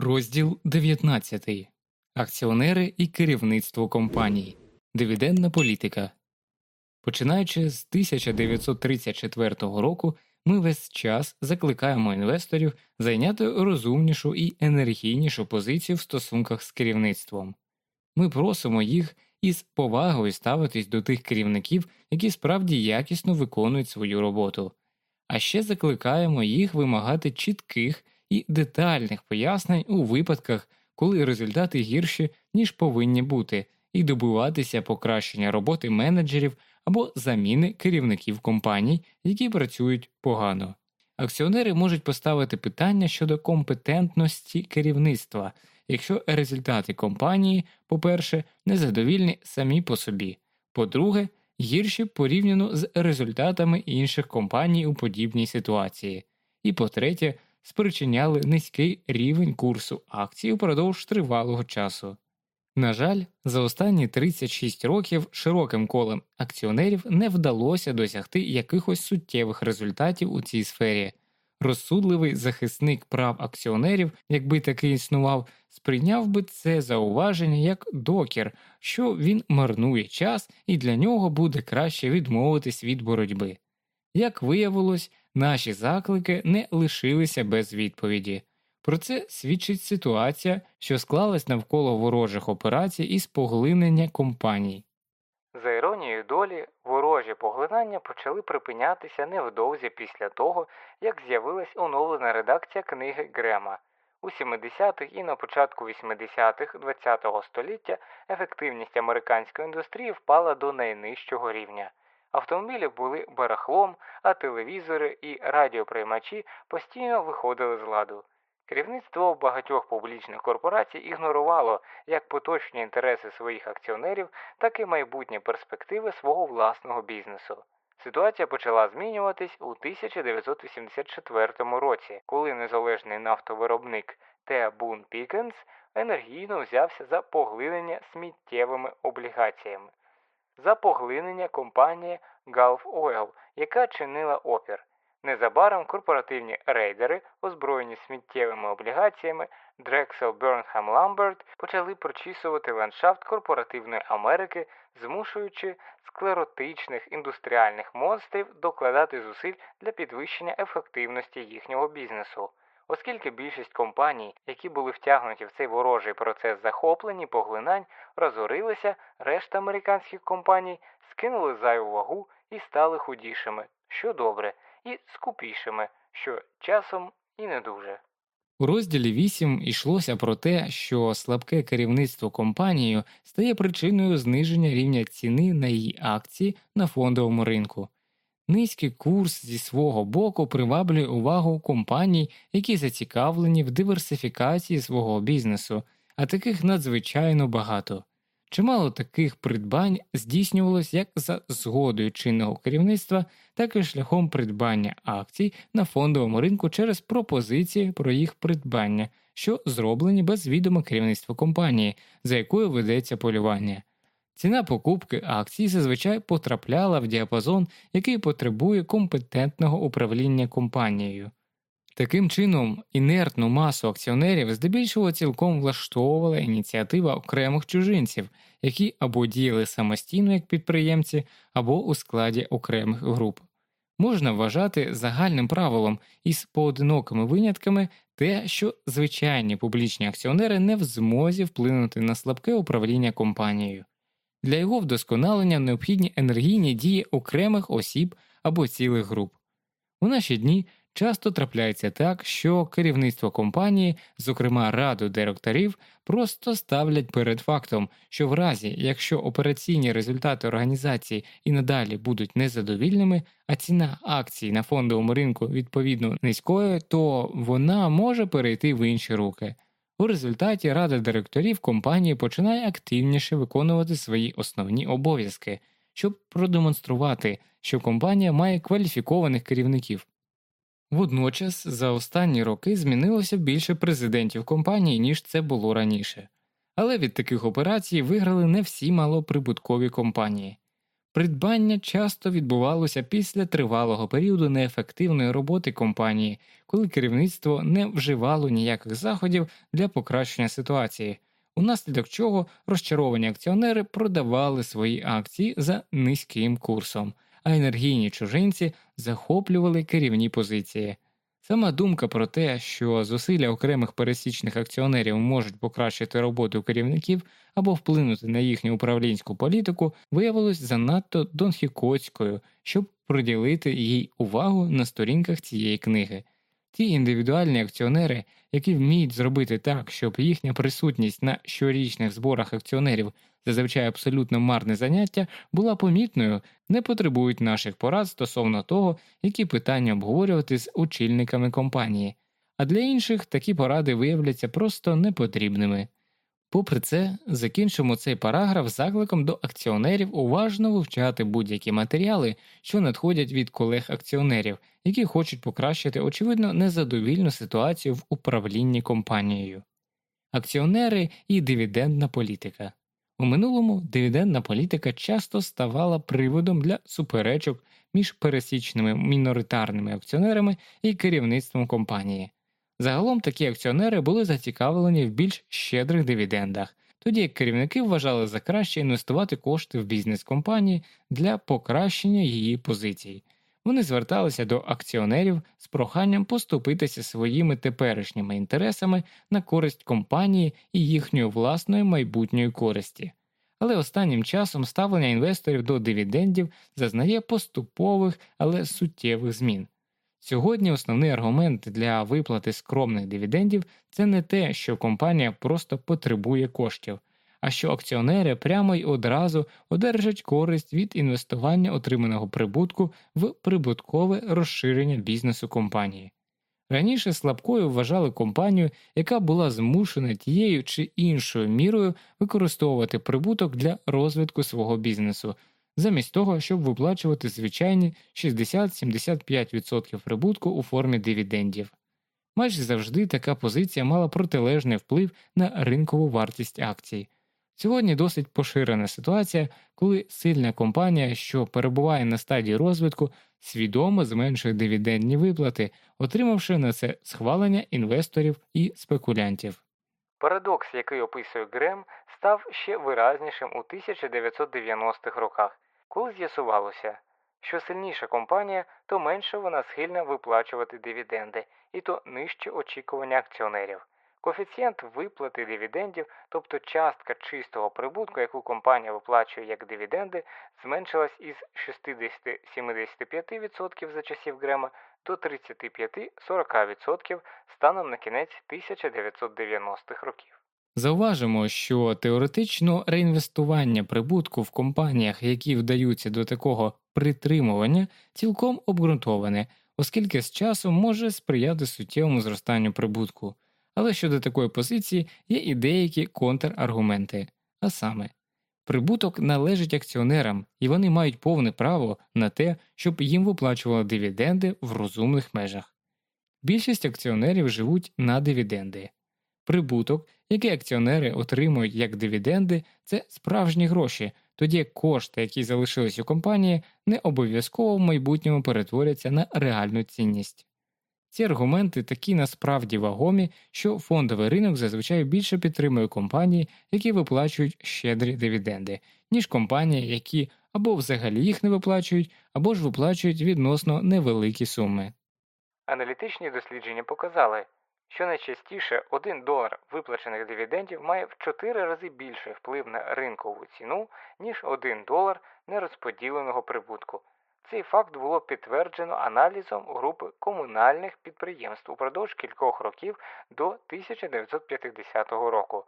Розділ 19. Акціонери і керівництво компаній. Дивідендна політика. Починаючи з 1934 року, ми весь час закликаємо інвесторів зайняти розумнішу і енергійнішу позицію в стосунках з керівництвом. Ми просимо їх із повагою ставитись до тих керівників, які справді якісно виконують свою роботу, а ще закликаємо їх вимагати чітких і детальних пояснень у випадках, коли результати гірші, ніж повинні бути, і добиватися покращення роботи менеджерів або заміни керівників компаній, які працюють погано. Акціонери можуть поставити питання щодо компетентності керівництва, якщо результати компанії, по-перше, незадовільні самі по собі, по-друге, гірші порівняно з результатами інших компаній у подібній ситуації, і по-третє, спричиняли низький рівень курсу акцій упродовж тривалого часу. На жаль, за останні 36 років широким колем акціонерів не вдалося досягти якихось суттєвих результатів у цій сфері. Розсудливий захисник прав акціонерів, якби такий існував, сприйняв би це зауваження як докір, що він марнує час і для нього буде краще відмовитись від боротьби. Як виявилось, наші заклики не лишилися без відповіді. Про це свідчить ситуація, що склалась навколо ворожих операцій із поглинення компаній. За іронією долі, ворожі поглинання почали припинятися невдовзі після того, як з'явилась оновлена редакція книги Грема. У 70-х і на початку 80-х ХХ століття ефективність американської індустрії впала до найнижчого рівня. Автомобілі були барахлом, а телевізори і радіоприймачі постійно виходили з ладу. Керівництво багатьох публічних корпорацій ігнорувало як поточні інтереси своїх акціонерів, так і майбутні перспективи свого власного бізнесу. Ситуація почала змінюватись у 1984 році, коли незалежний нафтовиробник Т. Бун Пікенс енергійно взявся за поглинення сміттєвими облігаціями, за поглинення компанії Gulf Oil, яка чинила опір. Незабаром корпоративні рейдери, озброєні сміттєвими облігаціями Drexel Burnham Lambert, почали прочісувати ландшафт корпоративної Америки, змушуючи склеротичних індустріальних монстрів докладати зусиль для підвищення ефективності їхнього бізнесу. Оскільки більшість компаній, які були втягнуті в цей ворожий процес захоплені, поглинань, розорилися, решта американських компаній скинули зайву вагу і стали худішими, що добре і скупішими, що часом і не дуже. У розділі 8 йшлося про те, що слабке керівництво компанією стає причиною зниження рівня ціни на її акції на фондовому ринку. Низький курс зі свого боку приваблює увагу компаній, які зацікавлені в диверсифікації свого бізнесу, а таких надзвичайно багато. Чимало таких придбань здійснювалось як за згодою чинного керівництва, так і шляхом придбання акцій на фондовому ринку через пропозиції про їх придбання, що зроблені без відома керівництва компанії, за якою ведеться полювання. Ціна покупки акцій зазвичай потрапляла в діапазон, який потребує компетентного управління компанією. Таким чином, інертну масу акціонерів здебільшого цілком влаштовувала ініціатива окремих чужинців, які або діяли самостійно як підприємці, або у складі окремих груп. Можна вважати загальним правилом із поодинокими винятками те, що звичайні публічні акціонери не в змозі вплинути на слабке управління компанією. Для його вдосконалення необхідні енергійні дії окремих осіб або цілих груп. У наші дні Часто трапляється так, що керівництво компанії, зокрема раду директорів, просто ставлять перед фактом, що в разі, якщо операційні результати організації і надалі будуть незадовільними, а ціна акцій на фондовому ринку відповідно низькою, то вона може перейти в інші руки. У результаті рада директорів компанії починає активніше виконувати свої основні обов'язки, щоб продемонструвати, що компанія має кваліфікованих керівників. Водночас за останні роки змінилося більше президентів компанії, ніж це було раніше, але від таких операцій виграли не всі малоприбуткові компанії. Придбання часто відбувалося після тривалого періоду неефективної роботи компанії, коли керівництво не вживало ніяких заходів для покращення ситуації, унаслідок чого розчаровані акціонери продавали свої акції за низьким курсом, а енергійні чужинці захоплювали керівні позиції. Сама думка про те, що зусилля окремих пересічних акціонерів можуть покращити роботу керівників або вплинути на їхню управлінську політику, виявилось занадто донхікоцькою, щоб приділити їй увагу на сторінках цієї книги. Ті індивідуальні акціонери, які вміють зробити так, щоб їхня присутність на щорічних зборах акціонерів зазвичай абсолютно марне заняття, була помітною, не потребують наших порад стосовно того, які питання обговорювати з очільниками компанії, а для інших такі поради виявляться просто непотрібними. Попри це, закінчимо цей параграф закликом до акціонерів уважно вивчати будь-які матеріали, що надходять від колег-акціонерів, які хочуть покращити очевидно незадовільну ситуацію в управлінні компанією. Акціонери і дивідендна політика у минулому дивідендна політика часто ставала приводом для суперечок між пересічними міноритарними акціонерами і керівництвом компанії. Загалом такі акціонери були зацікавлені в більш щедрих дивідендах, тоді як керівники вважали за краще інвестувати кошти в бізнес компанії для покращення її позицій. Вони зверталися до акціонерів з проханням поступитися своїми теперішніми інтересами на користь компанії і їхньої власної майбутньої користі. Але останнім часом ставлення інвесторів до дивідендів зазнає поступових, але суттєвих змін. Сьогодні основний аргумент для виплати скромних дивідендів це не те, що компанія просто потребує коштів, а що акціонери прямо й одразу одержать користь від інвестування отриманого прибутку в прибуткове розширення бізнесу компанії. Раніше слабкою вважали компанію, яка була змушена тією чи іншою мірою використовувати прибуток для розвитку свого бізнесу, замість того, щоб виплачувати звичайні 60-75% прибутку у формі дивідендів. Майже завжди така позиція мала протилежний вплив на ринкову вартість акцій. Сьогодні досить поширена ситуація, коли сильна компанія, що перебуває на стадії розвитку, свідомо зменшує дивідендні виплати, отримавши на це схвалення інвесторів і спекулянтів. Парадокс, який описує Грем, став ще виразнішим у 1990-х роках, коли з'ясувалося, що сильніша компанія, то менше вона схильна виплачувати дивіденди, і то нижче очікування акціонерів. Коефіцієнт виплати дивідендів, тобто частка чистого прибутку, яку компанія виплачує як дивіденди, зменшилась із 60-75% за часів Грема до 35-40% станом на кінець 1990-х років. Зауважимо, що теоретично реінвестування прибутку в компаніях, які вдаються до такого притримування, цілком обґрунтоване, оскільки з часом може сприяти суттєвому зростанню прибутку. Але щодо такої позиції є і деякі контраргументи, а саме, прибуток належить акціонерам, і вони мають повне право на те, щоб їм виплачували дивіденди в розумних межах. Більшість акціонерів живуть на дивіденди. Прибуток, який акціонери отримують як дивіденди, це справжні гроші, тоді кошти, які залишились у компанії, не обов'язково в майбутньому перетворяться на реальну цінність. Ці аргументи такі насправді вагомі, що фондовий ринок зазвичай більше підтримує компанії, які виплачують щедрі дивіденди, ніж компанії, які або взагалі їх не виплачують, або ж виплачують відносно невеликі суми. Аналітичні дослідження показали, що найчастіше 1 долар виплачених дивідендів має в 4 рази більший вплив на ринкову ціну, ніж 1 долар нерозподіленого прибутку. Цей факт було підтверджено аналізом групи комунальних підприємств упродовж кількох років до 1950 року.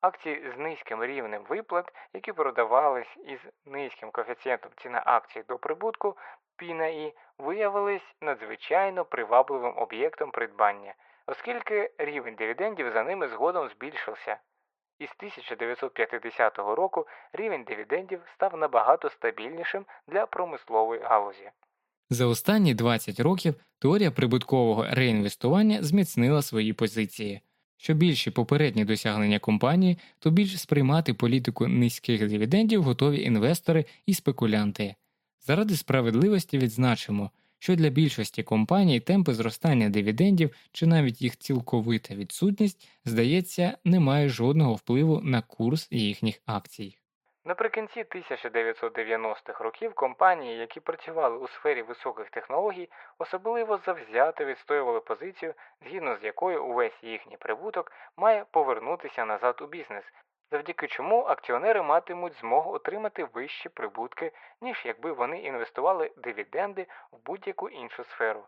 Акції з низьким рівнем виплат, які продавались із низьким коефіцієнтом ціна акцій до прибутку, P виявились надзвичайно привабливим об'єктом придбання, оскільки рівень дивідендів за ними згодом збільшився. Із 1950 року рівень дивідендів став набагато стабільнішим для промислової галузі. За останні 20 років теорія прибуткового реінвестування зміцнила свої позиції. Що більші попередні досягнення компанії, то більш сприймати політику низьких дивідендів готові інвестори і спекулянти. Заради справедливості відзначимо, що для більшості компаній темпи зростання дивідендів чи навіть їх цілковита відсутність, здається, не має жодного впливу на курс їхніх акцій. Наприкінці 1990-х років компанії, які працювали у сфері високих технологій, особливо завзято відстоювали позицію, згідно з якою увесь їхній прибуток має повернутися назад у бізнес, завдяки чому акціонери матимуть змогу отримати вищі прибутки, ніж якби вони інвестували дивіденди в будь-яку іншу сферу.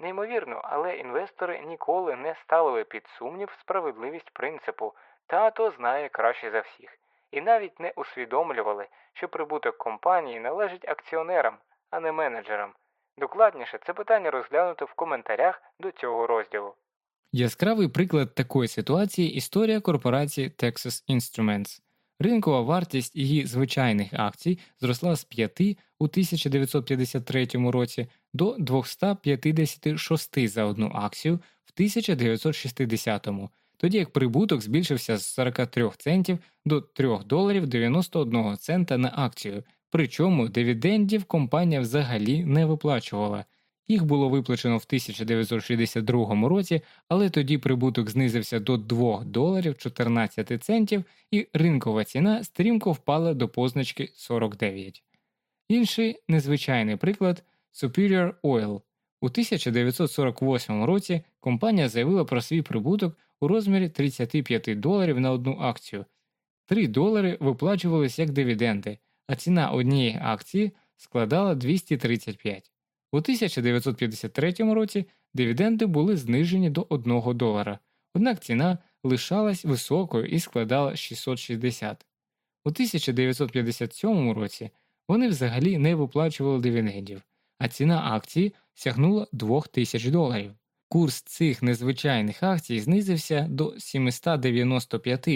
Неймовірно, але інвестори ніколи не ставили під сумнів справедливість принципу тато знає краще за всіх і навіть не усвідомлювали, що прибуток компанії належить акціонерам, а не менеджерам. Докладніше це питання розглянуто в коментарях до цього розділу. Яскравий приклад такої ситуації історія корпорації Texas Instruments. Ринкова вартість її звичайних акцій зросла з 5 у 1953 році до 256 за одну акцію в 1960 тоді як прибуток збільшився з 43 центів до 3 доларів 91 цента на акцію, причому дивідендів компанія взагалі не виплачувала. Їх було виплачено в 1962 році, але тоді прибуток знизився до 2 доларів 14 центів, і ринкова ціна стрімко впала до позначки 49. Інший незвичайний приклад Superior Oil. У 1948 році компанія заявила про свій прибуток у розмірі 35 доларів на одну акцію. 3 долари виплачувалися як дивіденди, а ціна однієї акції складала 235. У 1953 році дивіденди були знижені до 1 долара, однак ціна лишалась високою і складала 660. У 1957 році вони взагалі не виплачували дивідендів, а ціна акції сягнула 2000 доларів. Курс цих незвичайних акцій знизився до 795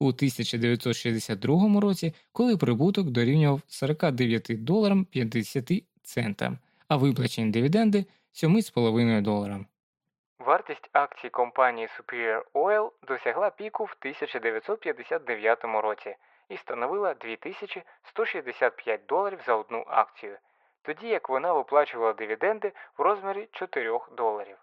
у 1962 році, коли прибуток дорівнював 49 доларам 50 центам, а виплачені дивіденди 7,5 доларам. Вартість акцій компанії Superior Oil досягла піку в 1959 році і становила 2165 доларів за одну акцію, тоді як вона виплачувала дивіденди в розмірі 4 доларів.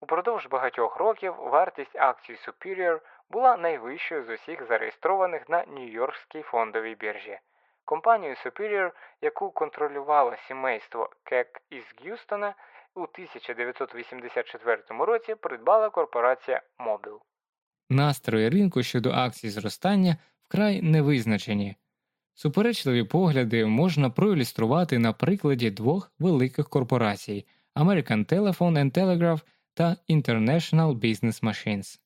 Упродовж багатьох років вартість акцій Superior була найвищою з усіх зареєстрованих на Нью-Йоркській фондовій біржі. Компанію Superior, яку контролювало сімейство Кек із Г'юстона, у 1984 році придбала корпорація Mobil. Настрої ринку щодо акцій зростання вкрай невизначені. Суперечливі погляди можна проілюструвати на прикладі двох великих корпорацій American Telephone and Telegraph та International Business Machines.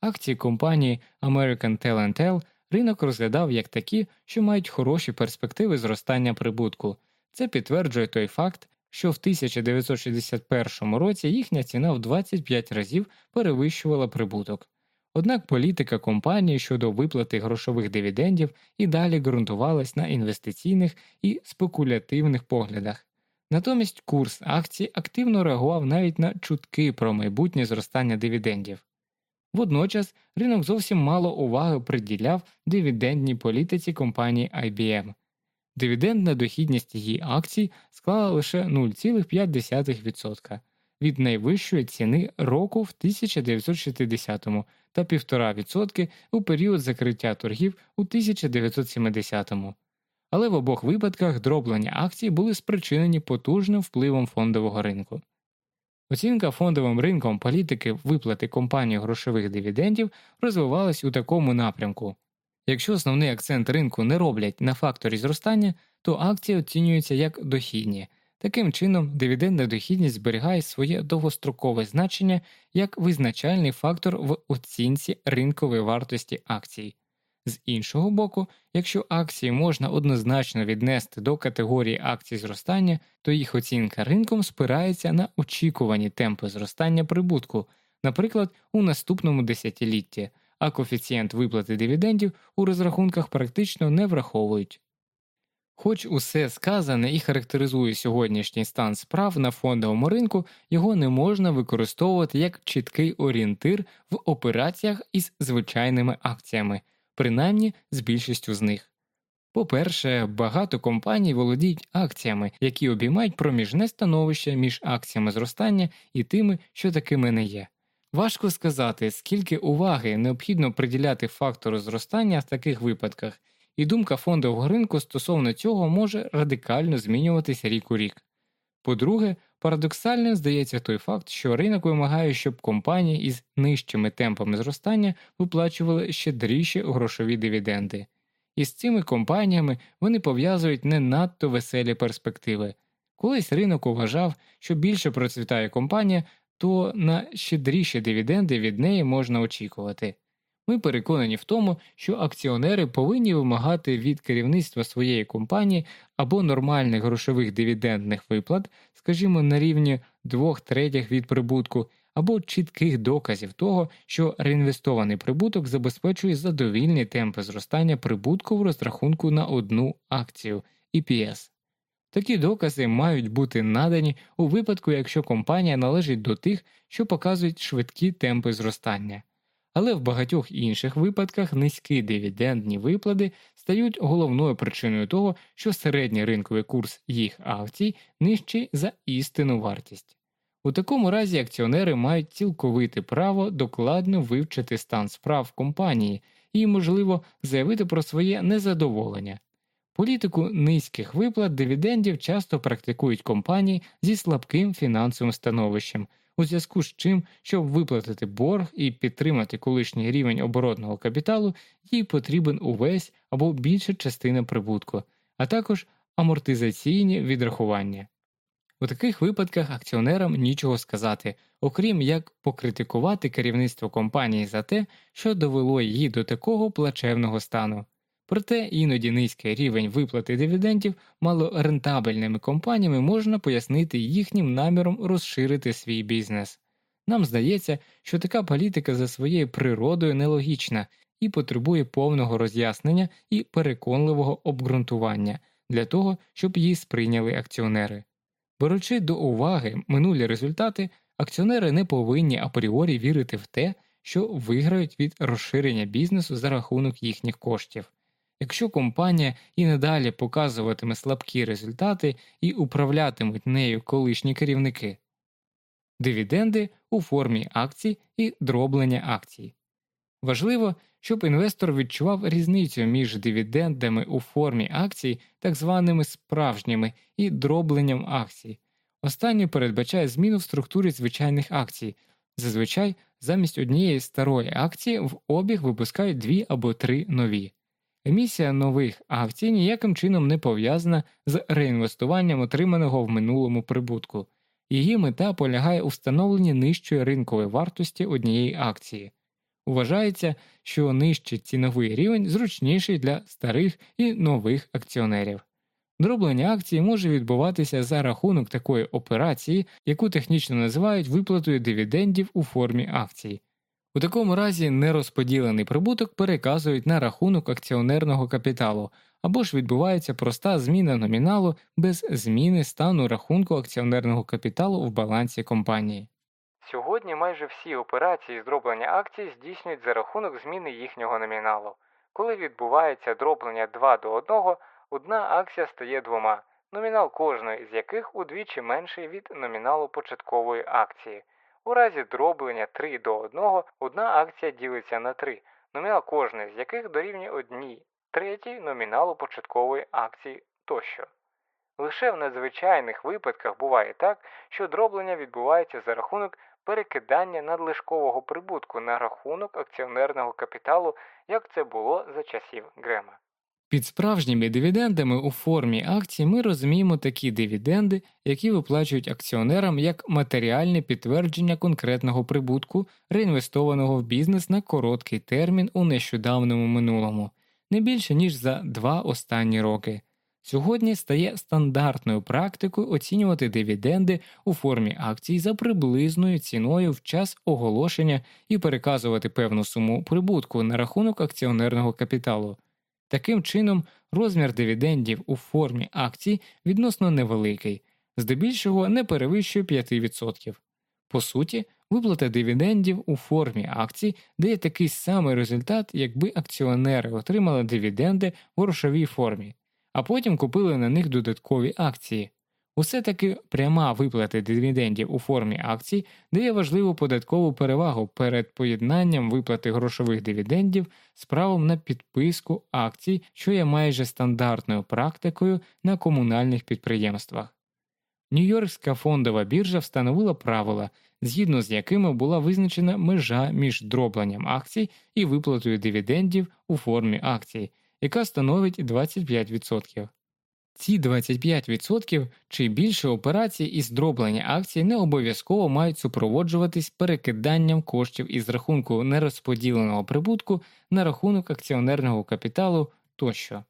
Акції компанії American Tel ринок розглядав як такі, що мають хороші перспективи зростання прибутку. Це підтверджує той факт, що в 1961 році їхня ціна в 25 разів перевищувала прибуток. Однак політика компанії щодо виплати грошових дивідендів і далі ґрунтувалась на інвестиційних і спекулятивних поглядах. Натомість курс акцій активно реагував навіть на чутки про майбутнє зростання дивідендів. Водночас ринок зовсім мало уваги приділяв дивідендній політиці компанії IBM. Дивідендна дохідність її акцій склала лише 0,5% від найвищої ціни року в 1960 та 1,5% у період закриття торгів у 1970 але в обох випадках дроблення акцій були спричинені потужним впливом фондового ринку. Оцінка фондовим ринком політики виплати компанії грошових дивідендів розвивалась у такому напрямку. Якщо основний акцент ринку не роблять на факторі зростання, то акції оцінюються як дохідні. Таким чином, дивідендна дохідність зберігає своє довгострокове значення як визначальний фактор в оцінці ринкової вартості акцій. З іншого боку, якщо акції можна однозначно віднести до категорії акцій зростання, то їх оцінка ринком спирається на очікувані темпи зростання прибутку, наприклад, у наступному десятилітті, а коефіцієнт виплати дивідендів у розрахунках практично не враховують. Хоч усе сказане і характеризує сьогоднішній стан справ на фондовому ринку, його не можна використовувати як чіткий орієнтир в операціях із звичайними акціями, принаймні з більшістю з них. По-перше, багато компаній володіють акціями, які обіймають проміжне становище між акціями зростання і тими, що такими не є. Важко сказати, скільки уваги необхідно приділяти фактору зростання в таких випадках, і думка фондового ринку стосовно цього може радикально змінюватися рік у рік. По-друге, парадоксальним здається той факт, що ринок вимагає, щоб компанії із нижчими темпами зростання виплачували щедріші грошові дивіденди. І з цими компаніями вони пов'язують не надто веселі перспективи. Колись ринок вважав, що більше процвітає компанія, то на щедріші дивіденди від неї можна очікувати. Ми переконані в тому, що акціонери повинні вимагати від керівництва своєї компанії або нормальних грошових дивідендних виплат, скажімо, на рівні двох третіх від прибутку, або чітких доказів того, що реінвестований прибуток забезпечує задовільні темпи зростання прибутку в розрахунку на одну акцію EPS. Такі докази мають бути надані у випадку, якщо компанія належить до тих, що показують швидкі темпи зростання. Але в багатьох інших випадках низькі дивідендні виплати стають головною причиною того, що середній ринковий курс їх акцій нижчий за істинну вартість. У такому разі акціонери мають цілковите право докладно вивчити стан справ компанії і, можливо, заявити про своє незадоволення. Політику низьких виплат дивідендів часто практикують компанії зі слабким фінансовим становищем, у зв'язку з чим, щоб виплатити борг і підтримати колишній рівень оборотного капіталу, їй потрібен увесь або більша частина прибутку, а також амортизаційні відрахування. У таких випадках акціонерам нічого сказати, окрім як покритикувати керівництво компанії за те, що довело її до такого плачевного стану. Проте іноді низький рівень виплати дивідендів малорентабельними компаніями можна пояснити їхнім наміром розширити свій бізнес. Нам здається, що така політика за своєю природою нелогічна і потребує повного роз'яснення і переконливого обґрунтування для того, щоб її сприйняли акціонери. Беручи до уваги минулі результати, акціонери не повинні апріорі вірити в те, що виграють від розширення бізнесу за рахунок їхніх коштів. Якщо компанія і надалі показуватиме слабкі результати і управлятимуть нею колишні керівники, дивіденди у формі акцій і дроблення акцій. Важливо, щоб інвестор відчував різницю між дивідендами у формі акцій, так званими справжніми, і дробленням акцій. Останнє передбачає зміну в структурі звичайних акцій. Зазвичай замість однієї старої акції в обіг випускають дві або три нові. Емісія нових акцій ніяким чином не пов'язана з реінвестуванням отриманого в минулому прибутку, її мета полягає у встановленні нижчої ринкової вартості однієї акції. Вважається, що нижчий ціновий рівень зручніший для старих і нових акціонерів. Дроблення акції може відбуватися за рахунок такої операції, яку технічно називають виплатою дивідендів у формі акцій. У такому разі нерозподілений прибуток переказують на рахунок акціонерного капіталу або ж відбувається проста зміна номіналу без зміни стану рахунку акціонерного капіталу в балансі компанії. Сьогодні майже всі операції з дроблення акцій здійснюють за рахунок зміни їхнього номіналу. Коли відбувається дроблення 2 до 1, одна акція стає двома, номінал кожної з яких удвічі менший від номіналу початкової акції. У разі дроблення 3 до 1 одна акція ділиться на 3, номінал кожної з яких дорівнює одній третій номіналу початкової акції тощо. Лише в надзвичайних випадках буває так, що дроблення відбувається за рахунок перекидання надлишкового прибутку на рахунок акціонерного капіталу, як це було за часів Грема. Під справжніми дивідендами у формі акцій ми розуміємо такі дивіденди, які виплачують акціонерам як матеріальне підтвердження конкретного прибутку, реінвестованого в бізнес на короткий термін у нещодавному минулому, не більше ніж за два останні роки. Сьогодні стає стандартною практикою оцінювати дивіденди у формі акцій за приблизною ціною в час оголошення і переказувати певну суму прибутку на рахунок акціонерного капіталу. Таким чином, розмір дивідендів у формі акцій відносно невеликий, здебільшого не перевищує 5%. По суті, виплата дивідендів у формі акцій дає такий самий результат, якби акціонери отримали дивіденди в грошовій формі, а потім купили на них додаткові акції. Усе таки пряма виплата дивідендів у формі акцій дає важливу податкову перевагу перед поєднанням виплати грошових дивідендів з правом на підписку акцій, що є майже стандартною практикою на комунальних підприємствах. Нью-Йоркська фондова біржа встановила правила, згідно з якими була визначена межа між дробленням акцій і виплатою дивідендів у формі акцій, яка становить 25%. Ці 25% чи більше операцій із дроблення акцій не обов'язково мають супроводжуватись перекиданням коштів із рахунку нерозподіленого прибутку на рахунок акціонерного капіталу тощо.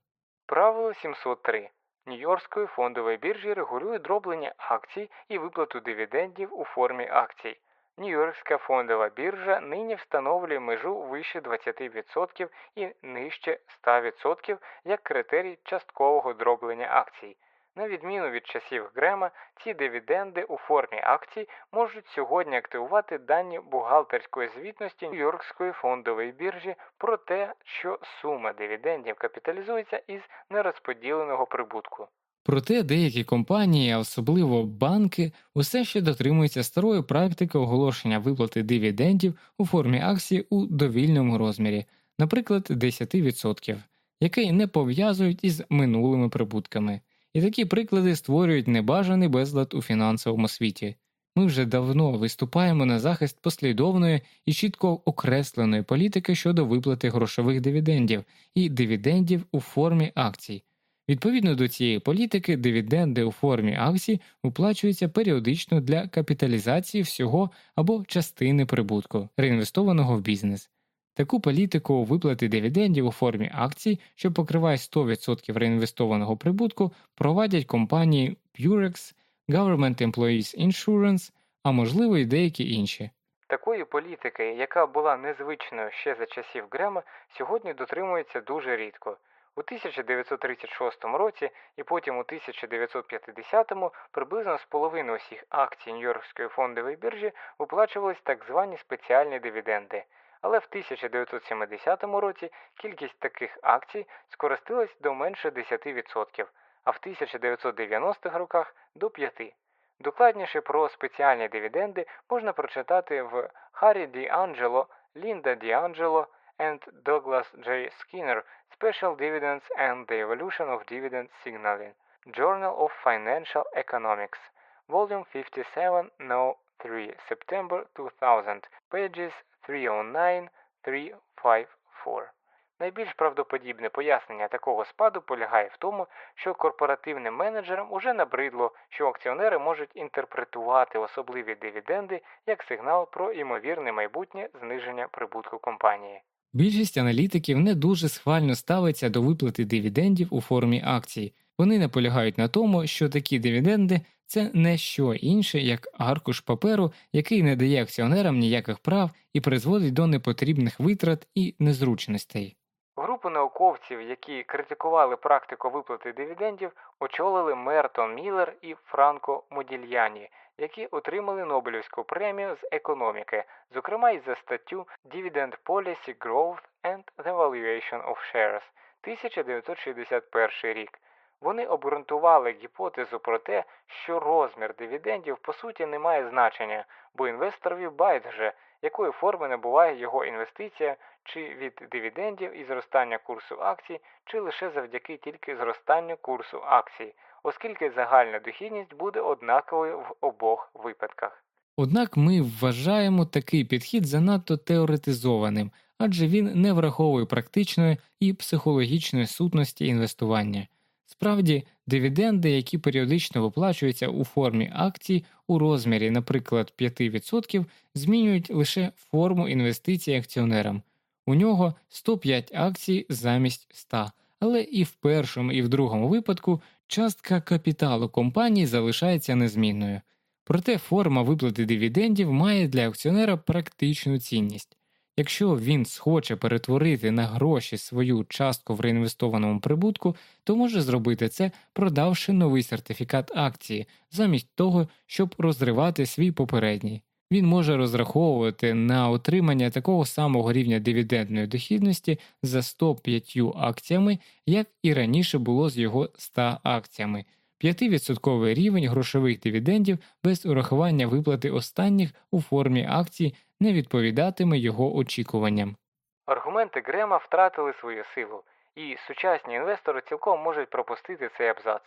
Правило 703. Нью-Йоркської фондової біржі регулює дроблення акцій і виплату дивідендів у формі акцій. Нью-Йоркська фондова біржа нині встановлює межу вище 20% і нижче 100% як критерій часткового дроблення акцій. На відміну від часів Грема, ці дивіденди у формі акцій можуть сьогодні активувати дані бухгалтерської звітності Нью-Йоркської фондової біржі про те, що сума дивідендів капіталізується із нерозподіленого прибутку. Проте деякі компанії, а особливо банки, усе ще дотримуються старої практики оголошення виплати дивідендів у формі акцій у довільному розмірі, наприклад, 10%, який не пов'язують із минулими прибутками. І такі приклади створюють небажаний безлад у фінансовому світі. Ми вже давно виступаємо на захист послідовної і чітко окресленої політики щодо виплати грошових дивідендів і дивідендів у формі акцій. Відповідно до цієї політики, дивіденди у формі акцій виплачуються періодично для капіталізації всього або частини прибутку, реінвестованого в бізнес. Таку політику виплати дивідендів у формі акцій, що покриває 100% реінвестованого прибутку, провадять компанії Purex, Government Employees Insurance, а можливо й деякі інші. Такої політики, яка була незвичною ще за часів Грема, сьогодні дотримується дуже рідко. У 1936 році і потім у 1950-му приблизно з половини усіх акцій Нью-Йоркської фондової біржі виплачувались так звані спеціальні дивіденди. Але в 1970 році кількість таких акцій скоростилась до менше 10%, а в 1990-х роках до 5%. Докладніше про спеціальні дивіденди можна прочитати в Харрі Ді Анджело, Лінда Ді Анджело and Douglas J. Skinner Special Dividends and the Evolution of Dividend Signaling Journal of Financial Economics Volume 57 No 3 September 2000 Pages 309-354 Найбільш правдоподібне пояснення такого спаду полягає в тому, що корпоративним менеджерам уже набридло, що акціонери можуть інтерпретувати особливі дивіденди як сигнал про імовірне майбутнє зниження прибутку компанії. Більшість аналітиків не дуже схвально ставиться до виплати дивідендів у формі акцій. Вони наполягають на тому, що такі дивіденди це не що інше, як аркуш паперу, який не дає акціонерам ніяких прав і призводить до непотрібних витрат і незручностей. Групу науковців, які критикували практику виплати дивідендів, очолили Мертон Міллер і Франко Модільяні, які отримали Нобелівську премію з економіки, зокрема й за статтю Dividend Policy Growth and the Valuation of Shares 1961 рік. Вони обґрунтували гіпотезу про те, що розмір дивідендів по суті не має значення, бо інвесторові байдуже, якої форми набуває його інвестиція, чи від дивідендів і зростання курсу акцій, чи лише завдяки тільки зростанню курсу акцій, оскільки загальна дохідність буде однаковою в обох випадках. Однак ми вважаємо такий підхід занадто теоретизованим, адже він не враховує практичної і психологічної сутності інвестування. Справді, дивіденди, які періодично виплачуються у формі акцій у розмірі, наприклад, 5%, змінюють лише форму інвестицій акціонерам. У нього 105 акцій замість 100, але і в першому, і в другому випадку частка капіталу компанії залишається незмінною. Проте форма виплати дивідендів має для акціонера практичну цінність. Якщо він схоче перетворити на гроші свою частку в реінвестованому прибутку, то може зробити це, продавши новий сертифікат акції, замість того, щоб розривати свій попередній. Він може розраховувати на отримання такого самого рівня дивідендної дохідності за 105 акціями, як і раніше було з його 100 акціями. 5% рівень грошових дивідендів без урахування виплати останніх у формі акцій не відповідатиме його очікуванням. Аргументи Грема втратили свою силу, і сучасні інвестори цілком можуть пропустити цей абзац.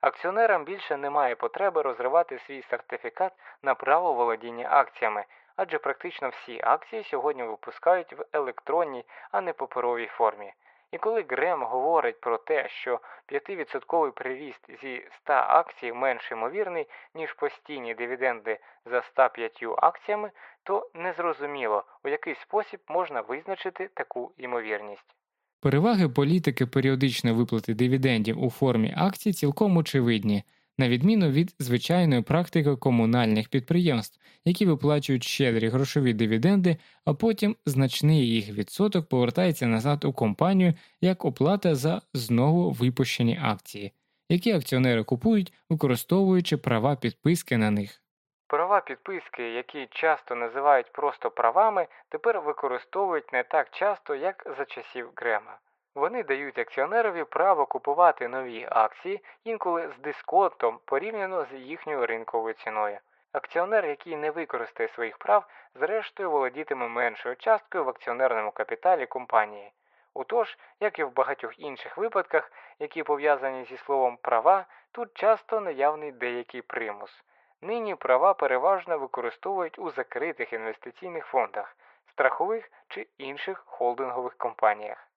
Акціонерам більше немає потреби розривати свій сертифікат на право володіння акціями, адже практично всі акції сьогодні випускають в електронній, а не паперовій формі. І коли Грем говорить про те, що 5% приріст зі 100 акцій менш ймовірний, ніж постійні дивіденди за 105 акціями, то незрозуміло, у який спосіб можна визначити таку ймовірність. Переваги політики періодичної виплати дивідендів у формі акцій цілком очевидні, на відміну від звичайної практики комунальних підприємств, які виплачують щедрі грошові дивіденди, а потім значний їх відсоток повертається назад у компанію як оплата за знову випущені акції, які акціонери купують, використовуючи права підписки на них. Права підписки, які часто називають просто правами, тепер використовують не так часто, як за часів Грема. Вони дають акціонерові право купувати нові акції інколи з дисконтом порівняно з їхньою ринковою ціною. Акціонер, який не використає своїх прав, зрештою володітиме меншою часткою в акціонерному капіталі компанії. Отож, як і в багатьох інших випадках, які пов'язані зі словом права, тут часто наявний деякий примус. Нині права переважно використовують у закритих інвестиційних фондах, страхових чи інших холдингових компаніях.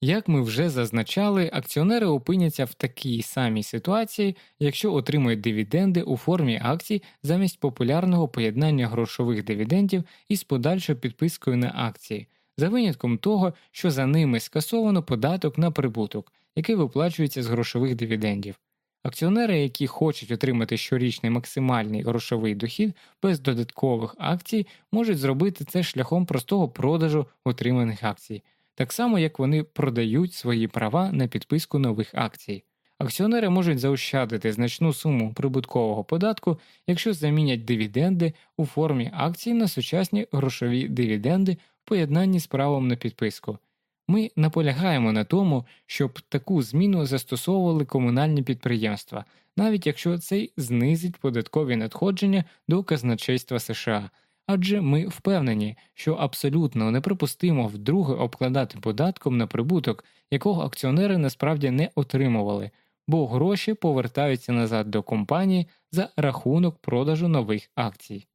Як ми вже зазначали, акціонери опиняться в такій самій ситуації, якщо отримують дивіденди у формі акцій замість популярного поєднання грошових дивідендів із подальшою підпискою на акції, за винятком того, що за ними скасовано податок на прибуток, який виплачується з грошових дивідендів. Акціонери, які хочуть отримати щорічний максимальний грошовий дохід без додаткових акцій, можуть зробити це шляхом простого продажу отриманих акцій так само як вони продають свої права на підписку нових акцій. Акціонери можуть заощадити значну суму прибуткового податку, якщо замінять дивіденди у формі акцій на сучасні грошові дивіденди в поєднанні з правом на підписку. Ми наполягаємо на тому, щоб таку зміну застосовували комунальні підприємства, навіть якщо це знизить податкові надходження до казначейства США адже ми впевнені, що абсолютно неприпустимо вдруге обкладати податком на прибуток, якого акціонери насправді не отримували, бо гроші повертаються назад до компанії за рахунок продажу нових акцій.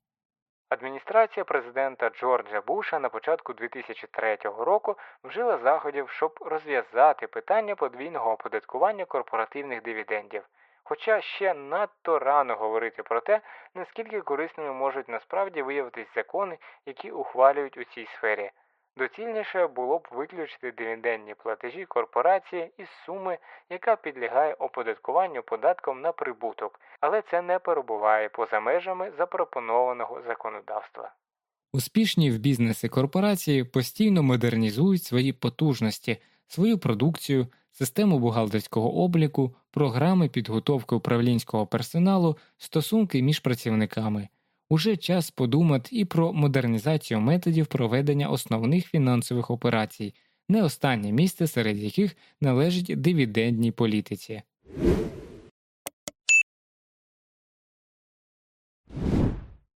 Адміністрація президента Джорджа Буша на початку 2003 року вжила заходів, щоб розв'язати питання подвійного оподаткування корпоративних дивідендів. Хоча ще надто рано говорити про те, наскільки корисними можуть насправді виявитись закони, які ухвалюють у цій сфері. Доцільніше було б виключити дивідендні платежі корпорації із суми, яка підлягає оподаткуванню податком на прибуток, але це не перебуває поза межами запропонованого законодавства. Успішні в бізнесі корпорації постійно модернізують свої потужності, свою продукцію систему бухгалтерського обліку, програми підготовки управлінського персоналу, стосунки між працівниками. Уже час подумати і про модернізацію методів проведення основних фінансових операцій, не останнє місце серед яких належить дивідендній політиці.